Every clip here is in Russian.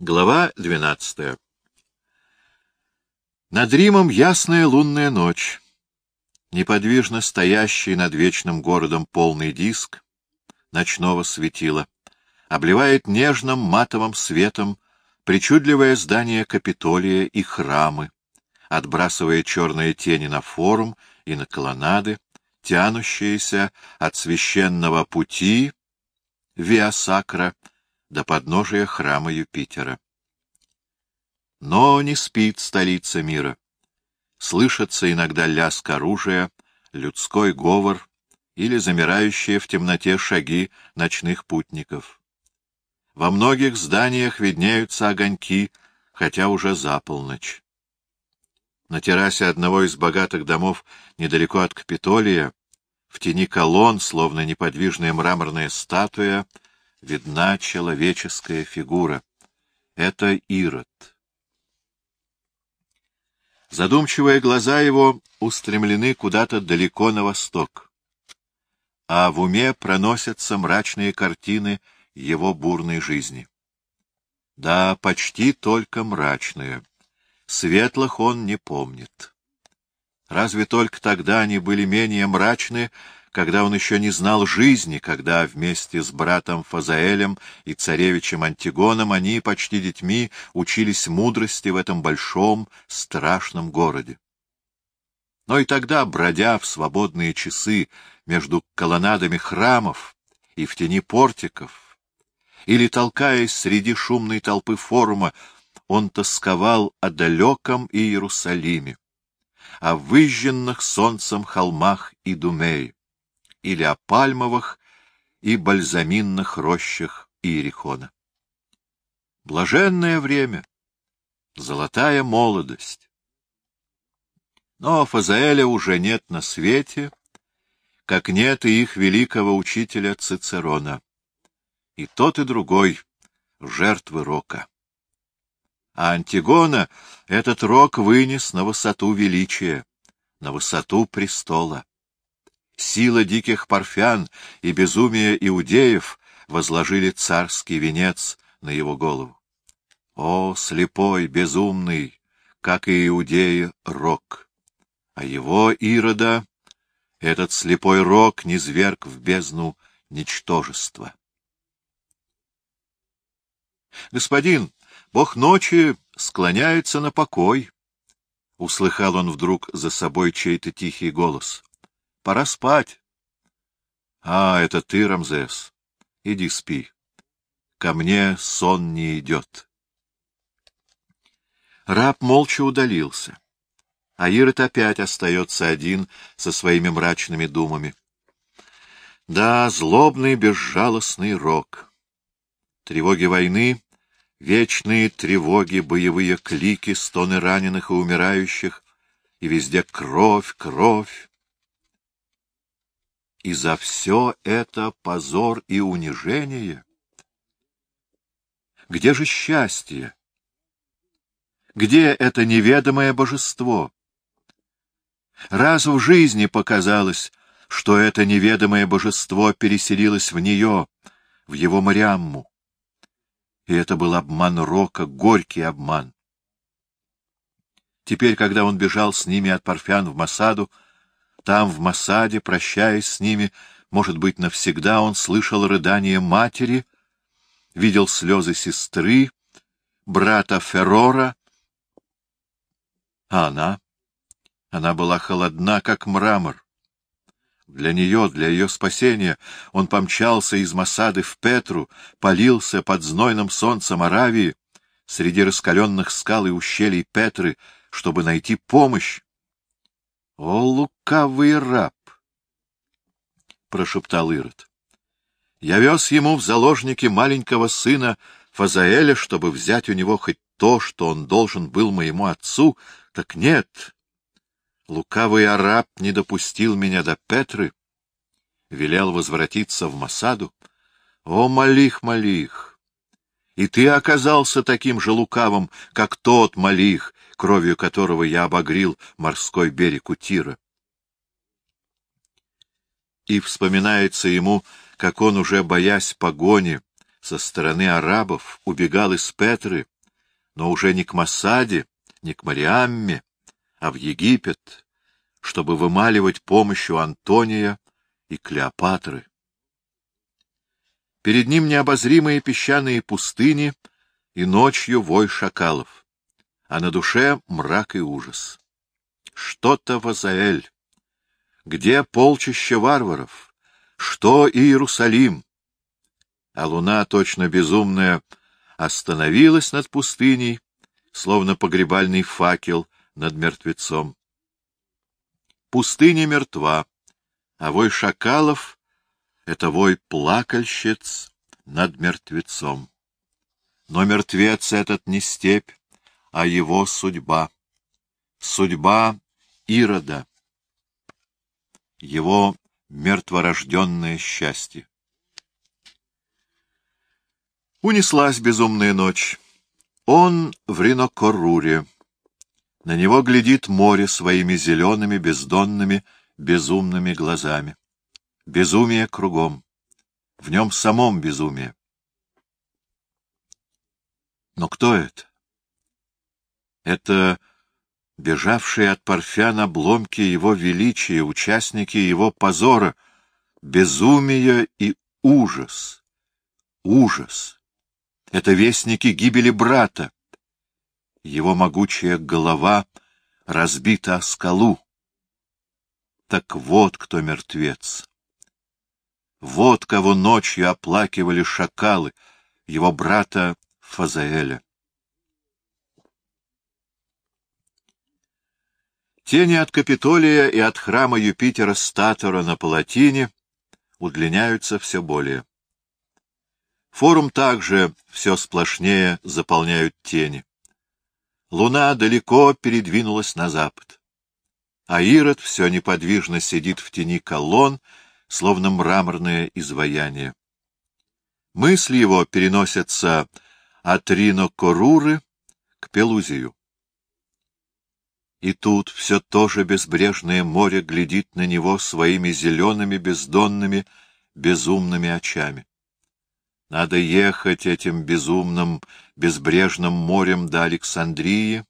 Глава двенадцатая Над Римом ясная лунная ночь. Неподвижно стоящий над вечным городом полный диск ночного светила обливает нежным матовым светом причудливое здание Капитолия и храмы, отбрасывая черные тени на форум и на колоннады, тянущиеся от священного пути Виасакра до подножия храма Юпитера. Но не спит столица мира. Слышится иногда лязг оружия, людской говор или замирающие в темноте шаги ночных путников. Во многих зданиях виднеются огоньки, хотя уже за полночь. На террасе одного из богатых домов недалеко от Капитолия, в тени колонн, словно неподвижная мраморная статуя, видна человеческая фигура. Это Ирод. Задумчивые глаза его устремлены куда-то далеко на восток, а в уме проносятся мрачные картины его бурной жизни. Да, почти только мрачные. Светлых он не помнит. Разве только тогда они были менее мрачны, когда он еще не знал жизни, когда вместе с братом Фазаэлем и царевичем Антигоном они, почти детьми, учились мудрости в этом большом, страшном городе. Но и тогда, бродя в свободные часы между колоннадами храмов и в тени портиков, или толкаясь среди шумной толпы форума, он тосковал о далеком Иерусалиме, о выжженных солнцем холмах и Думее или о пальмовых и бальзаминных рощах Иерихона. Блаженное время, золотая молодость. Но Фазаэля уже нет на свете, как нет и их великого учителя Цицерона. И тот, и другой — жертвы рока. А Антигона этот рок вынес на высоту величия, на высоту престола сила диких парфян и безумие иудеев возложили царский венец на его голову. О, слепой, безумный, как и иудеи, рок! А его, Ирода, этот слепой рок низверг в бездну ничтожества. Господин, бог ночи склоняется на покой, — услыхал он вдруг за собой чей-то тихий голос. Пора спать. — А, это ты, Рамзес. Иди спи. Ко мне сон не идет. Раб молча удалился. А Ирод опять остается один со своими мрачными думами. Да, злобный, безжалостный рок. Тревоги войны, вечные тревоги, боевые клики, стоны раненых и умирающих, и везде кровь, кровь, и за все это позор и унижение? Где же счастье? Где это неведомое божество? Раз в жизни показалось, что это неведомое божество переселилось в нее, в его Мариамму. И это был обман Рока, горький обман. Теперь, когда он бежал с ними от Парфян в Масаду, там, в Масаде, прощаясь с ними, может быть, навсегда он слышал рыдание матери, видел слезы сестры, брата Феррора. А она? Она была холодна, как мрамор. Для нее, для ее спасения, он помчался из Масады в Петру, полился под знойным солнцем Аравии, среди раскаленных скал и ущелий Петры, чтобы найти помощь. О, лукавый раб! — прошептал Ирод. Я вез ему в заложники маленького сына Фазаэля, чтобы взять у него хоть то, что он должен был моему отцу, так нет. Лукавый араб не допустил меня до Петры, велел возвратиться в Масаду. О, Малих, Малих! И ты оказался таким же лукавым, как тот Малих, кровью которого я обогрил морской берег Утира. И вспоминается ему, как он, уже боясь погони, со стороны арабов убегал из Петры, но уже не к Масаде, не к Мариамме, а в Египет, чтобы вымаливать помощь у Антония и Клеопатры. Перед ним необозримые песчаные пустыни и ночью вой шакалов, а на душе мрак и ужас. Что-то Вазаэль. Где полчища варваров? Что Иерусалим? А луна, точно безумная, остановилась над пустыней, словно погребальный факел над мертвецом. Пустыня мертва, а вой шакалов — это вой плакальщиц над мертвецом. Но мертвец этот не степь, а его судьба. Судьба Ирода. Его мертворожденное счастье. Унеслась безумная ночь. Он в Ринокоруре. На него глядит море своими зелеными, бездонными, безумными глазами. Безумие кругом. В нем самом безумие. Но кто это? Это бежавшие от Парфян обломки его величия, участники его позора, безумие и ужас. Ужас. Это вестники гибели брата, его могучая голова разбита о скалу. Так вот кто мертвец. Вот кого ночью оплакивали шакалы, его брата Фазаэля. Тени от Капитолия и от храма Юпитера Статора на Палатине удлиняются все более. Форум также все сплошнее заполняют тени. Луна далеко передвинулась на запад. А Ирод все неподвижно сидит в тени колонн, словно мраморное изваяние. Мысли его переносятся от Рино-Коруры к Пелузию. И тут все то же безбрежное море глядит на него своими зелеными, бездонными, безумными очами. Надо ехать этим безумным, безбрежным морем до Александрии,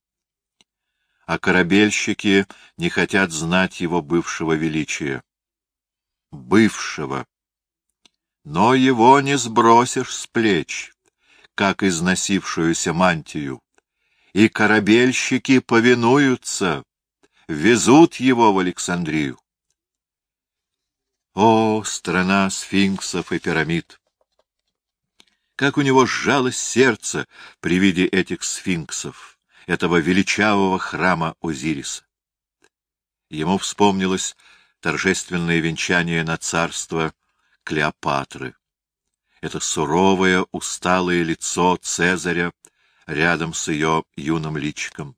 а корабельщики не хотят знать его бывшего величия. Бывшего. Но его не сбросишь с плеч, как износившуюся мантию, и корабельщики повинуются, везут его в Александрию. О, страна сфинксов и пирамид! Как у него сжалось сердце при виде этих сфинксов, этого величавого храма Озириса. Ему вспомнилось торжественное венчание на царство Клеопатры. Это суровое, усталое лицо Цезаря рядом с ее юным личиком.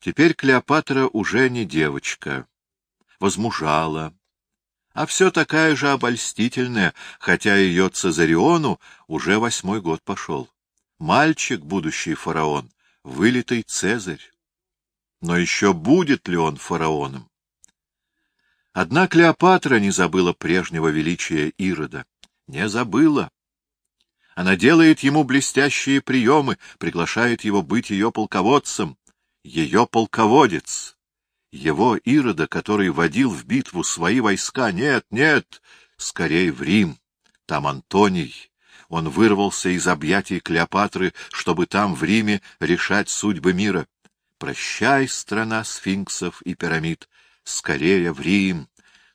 Теперь Клеопатра уже не девочка, возмужала, а все такая же обольстительная, хотя ее Цезариону уже восьмой год пошел. Мальчик, будущий фараон, вылитый Цезарь. Но еще будет ли он фараоном? Одна Клеопатра не забыла прежнего величия Ирода. Не забыла. Она делает ему блестящие приемы, приглашает его быть ее полководцем. Ее полководец его Ирода, который водил в битву свои войска. Нет, нет, скорее в Рим. Там Антоний. Он вырвался из объятий Клеопатры, чтобы там, в Риме, решать судьбы мира. Прощай, страна сфинксов и пирамид, скорее в Рим.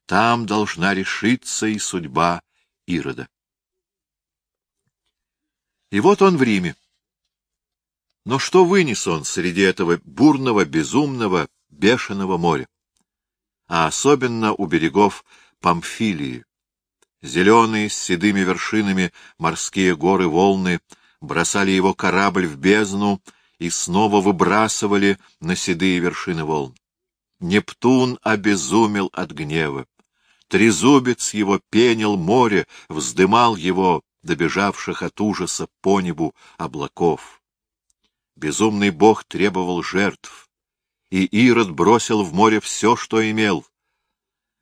Там должна решиться и судьба Ирода. И вот он в Риме. Но что вынес он среди этого бурного, безумного, бешеного моря, а особенно у берегов Памфилии. Зеленые с седыми вершинами морские горы волны бросали его корабль в бездну и снова выбрасывали на седые вершины волн. Нептун обезумел от гнева. Трезубец его пенил море, вздымал его, добежавших от ужаса по небу облаков. Безумный бог требовал жертв и Ирод бросил в море все, что имел.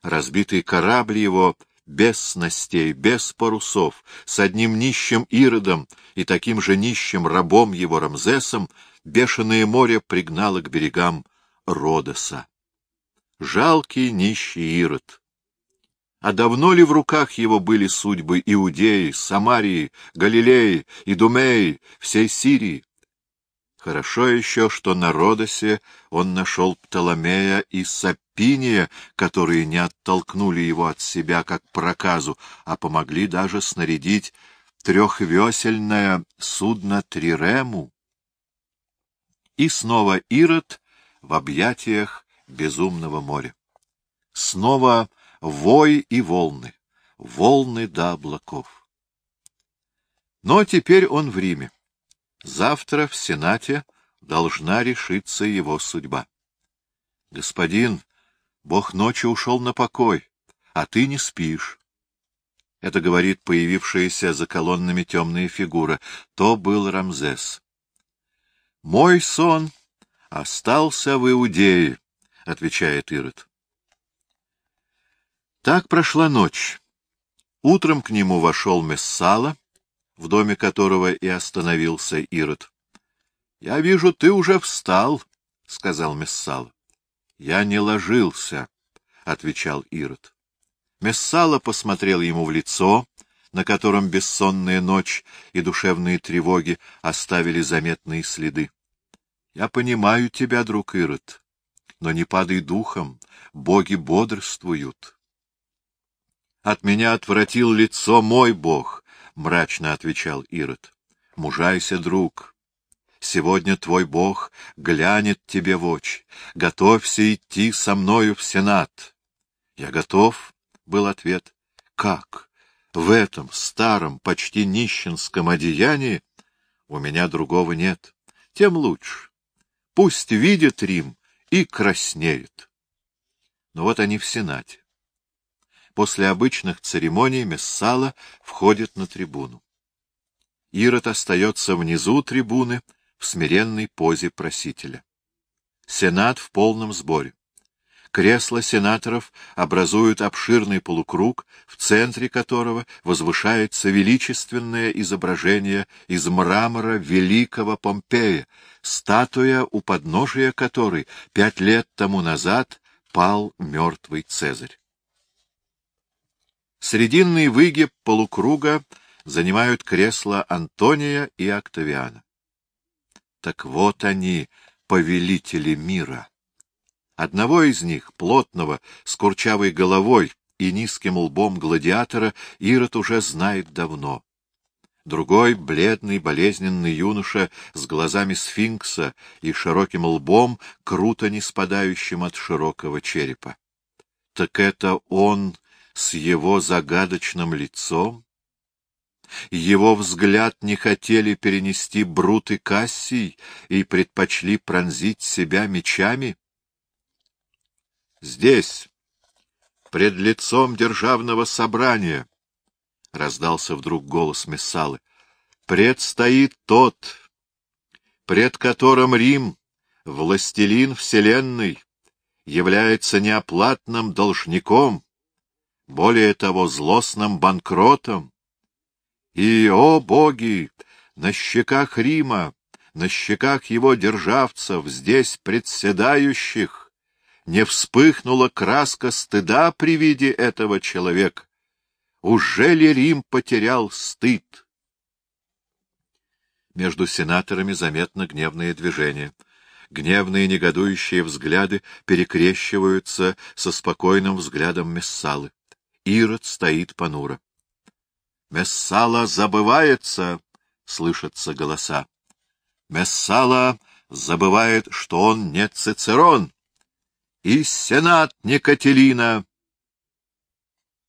Разбитый корабль его без снастей, без парусов, с одним нищим Иродом и таким же нищим рабом его Рамзесом, бешеное море пригнало к берегам Родоса. Жалкий нищий Ирод! А давно ли в руках его были судьбы Иудеи, Самарии, Галилеи, Идумеи, всей Сирии? Хорошо еще, что на Родосе он нашел Птоломея и Сапиния, которые не оттолкнули его от себя как проказу, а помогли даже снарядить трехвесельное судно Трирему. И снова Ирод в объятиях безумного моря. Снова вой и волны, волны до облаков. Но теперь он в Риме. Завтра в Сенате должна решиться его судьба. Господин, Бог ночи ушел на покой, а ты не спишь. Это говорит появившаяся за колоннами темная фигура. То был Рамзес. Мой сон остался в Иудее, — отвечает Ирод. Так прошла ночь. Утром к нему вошел Мессала, в доме которого и остановился Ирод. — Я вижу, ты уже встал, — сказал Мессала. — Я не ложился, — отвечал Ирод. Мессала посмотрел ему в лицо, на котором бессонная ночь и душевные тревоги оставили заметные следы. — Я понимаю тебя, друг Ирод, но не падай духом, боги бодрствуют. От меня отвратил лицо мой бог, — мрачно отвечал Ирод. — Мужайся, друг. Сегодня твой бог глянет тебе в очи. Готовься идти со мною в Сенат. — Я готов, — был ответ. — Как? В этом старом, почти нищенском одеянии? У меня другого нет. Тем лучше. Пусть видит Рим и краснеет. Но вот они в Сенате после обычных церемоний Мессала входит на трибуну. Ирод остается внизу трибуны в смиренной позе просителя. Сенат в полном сборе. Кресла сенаторов образуют обширный полукруг, в центре которого возвышается величественное изображение из мрамора великого Помпея, статуя, у подножия которой пять лет тому назад пал мертвый Цезарь. Срединный выгиб полукруга занимают кресла Антония и Октавиана. Так вот они, повелители мира. Одного из них, плотного, с курчавой головой и низким лбом гладиатора, Ирод уже знает давно. Другой, бледный, болезненный юноша с глазами сфинкса и широким лбом, круто не спадающим от широкого черепа. Так это он с его загадочным лицом? Его взгляд не хотели перенести Брут и Кассий и предпочли пронзить себя мечами? Здесь, пред лицом державного собрания, — раздался вдруг голос Мессалы, — предстоит тот, пред которым Рим, властелин вселенной, является неоплатным должником, более того, злостным банкротом. И, о боги, на щеках Рима, на щеках его державцев, здесь председающих, не вспыхнула краска стыда при виде этого человека. Уже ли Рим потерял стыд? Между сенаторами заметно гневное движение. Гневные негодующие взгляды перекрещиваются со спокойным взглядом Мессалы. Ирод стоит понуро. «Мессала забывается!» — слышатся голоса. «Мессала забывает, что он не Цицерон, и Сенат не Кателина!»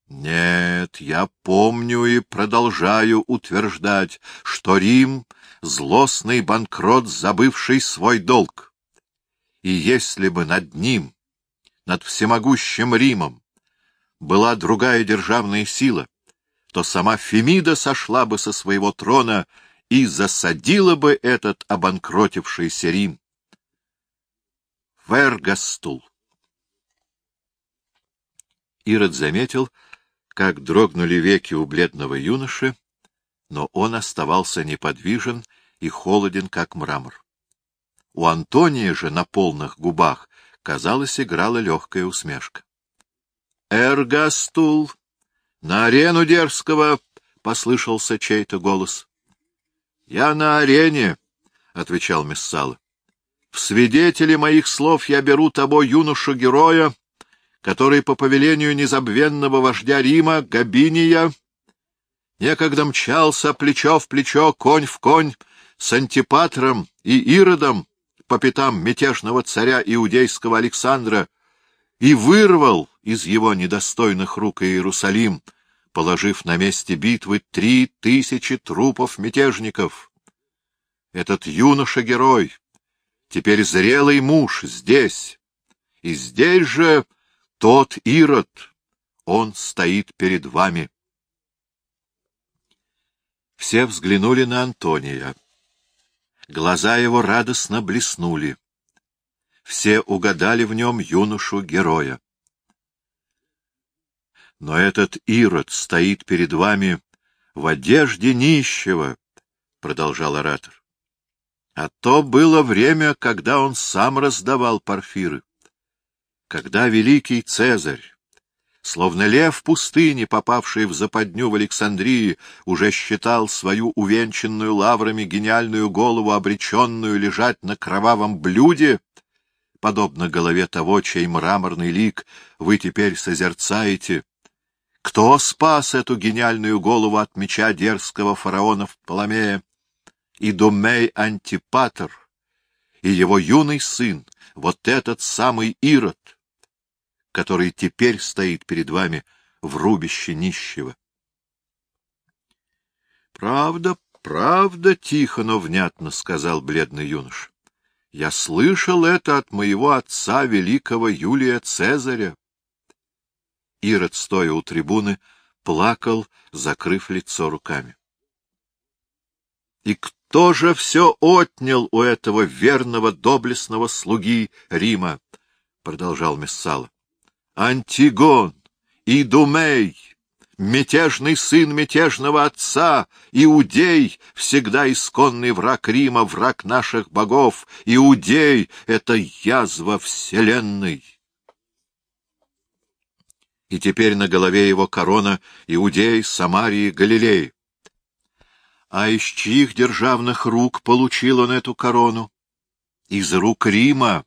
Нет, я помню и продолжаю утверждать, что Рим — злостный банкрот, забывший свой долг. И если бы над ним, над всемогущим Римом, была другая державная сила, то сама Фемида сошла бы со своего трона и засадила бы этот обанкротившийся Рим. Вергастул. Ирод заметил, как дрогнули веки у бледного юноши, но он оставался неподвижен и холоден, как мрамор. У Антония же на полных губах, казалось, играла легкая усмешка. — Эргастул! На арену дерзкого! — послышался чей-то голос. — Я на арене! — отвечал Мессала. — В свидетели моих слов я беру того юношу-героя, который по повелению незабвенного вождя Рима, Габиния, некогда мчался плечо в плечо, конь в конь, с Антипатром и Иродом по пятам мятежного царя иудейского Александра и вырвал из его недостойных рук Иерусалим, положив на месте битвы три тысячи трупов мятежников. Этот юноша-герой, теперь зрелый муж здесь, и здесь же тот Ирод, он стоит перед вами. Все взглянули на Антония. Глаза его радостно блеснули. Все угадали в нем юношу-героя. Но этот Ирод стоит перед вами в одежде нищего, — продолжал оратор. А то было время, когда он сам раздавал парфиры когда великий Цезарь, словно лев в пустыне, попавший в западню в Александрии, уже считал свою увенчанную лаврами гениальную голову, обреченную лежать на кровавом блюде, подобно голове того, чей мраморный лик вы теперь созерцаете, кто спас эту гениальную голову от меча дерзкого фараона Паламея? И Думей Антипатр, и его юный сын, вот этот самый Ирод, который теперь стоит перед вами в рубище нищего. — Правда, правда, — тихо, но внятно сказал бледный юноша. — Я слышал это от моего отца, великого Юлия Цезаря. Ирод, стоя у трибуны, плакал, закрыв лицо руками. — И кто же все отнял у этого верного доблестного слуги Рима? — продолжал Мессала. Антигон, Идумей, мятежный сын мятежного отца, Иудей, всегда исконный враг Рима, враг наших богов, Иудей — это язва вселенной. И теперь на голове его корона Иудей, Самарии, Галилей. А из чьих державных рук получил он эту корону? Из рук Рима,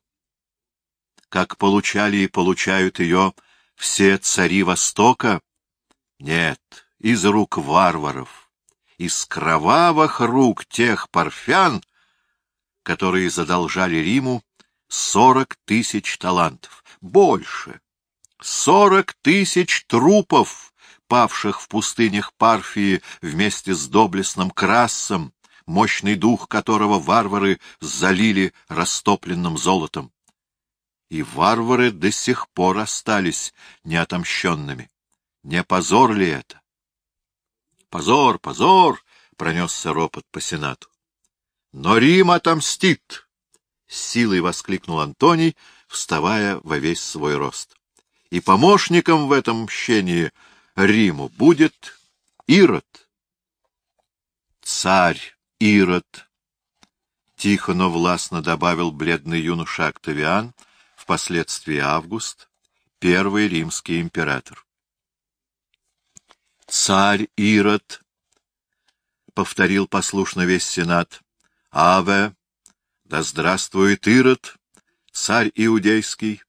как получали и получают ее все цари Востока? Нет, из рук варваров, из кровавых рук тех парфян, которые задолжали Риму сорок тысяч талантов. Больше. Сорок тысяч трупов, павших в пустынях Парфии вместе с доблестным Красом, мощный дух которого варвары залили растопленным золотом и варвары до сих пор остались неотомщенными. Не позор ли это? — Позор, позор! — пронесся ропот по сенату. — Но Рим отомстит! — силой воскликнул Антоний, вставая во весь свой рост. — И помощником в этом мщении Риму будет Ирод. — Царь Ирод! — тихо, но властно добавил бледный юноша Октавиан — впоследствии Август, первый римский император. «Царь Ирод», — повторил послушно весь сенат, — «Аве, да здравствует Ирод, царь иудейский».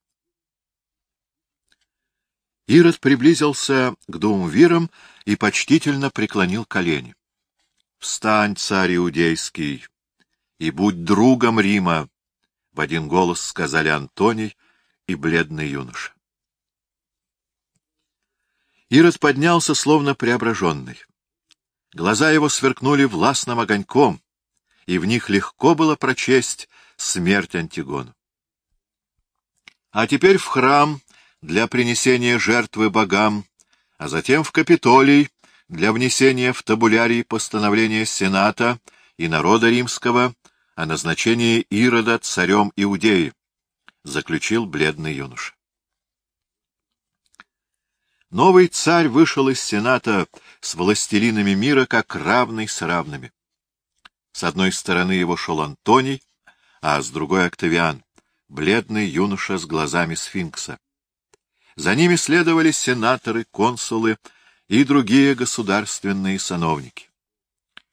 Ирод приблизился к двумвирам и почтительно преклонил колени. «Встань, царь иудейский, и будь другом Рима, в один голос сказали Антоний и бледный юноша. Ирод поднялся, словно преображенный. Глаза его сверкнули властным огоньком, и в них легко было прочесть смерть Антигону. А теперь в храм для принесения жертвы богам, а затем в Капитолий для внесения в табулярий постановления Сената и народа римского о назначении Ирода царем Иудеи, — заключил бледный юноша. Новый царь вышел из Сената с властелинами мира как равный с равными. С одной стороны его шел Антоний, а с другой — Октавиан, бледный юноша с глазами сфинкса. За ними следовали сенаторы, консулы и другие государственные сановники.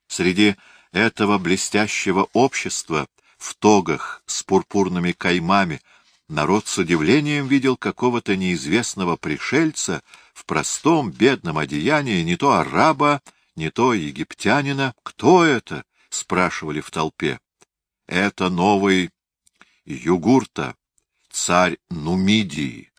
Среди этого блестящего общества в тогах с пурпурными каймами народ с удивлением видел какого-то неизвестного пришельца в простом бедном одеянии, не то араба, не то египтянина. «Кто это?» — спрашивали в толпе. «Это новый Югурта, царь Нумидии».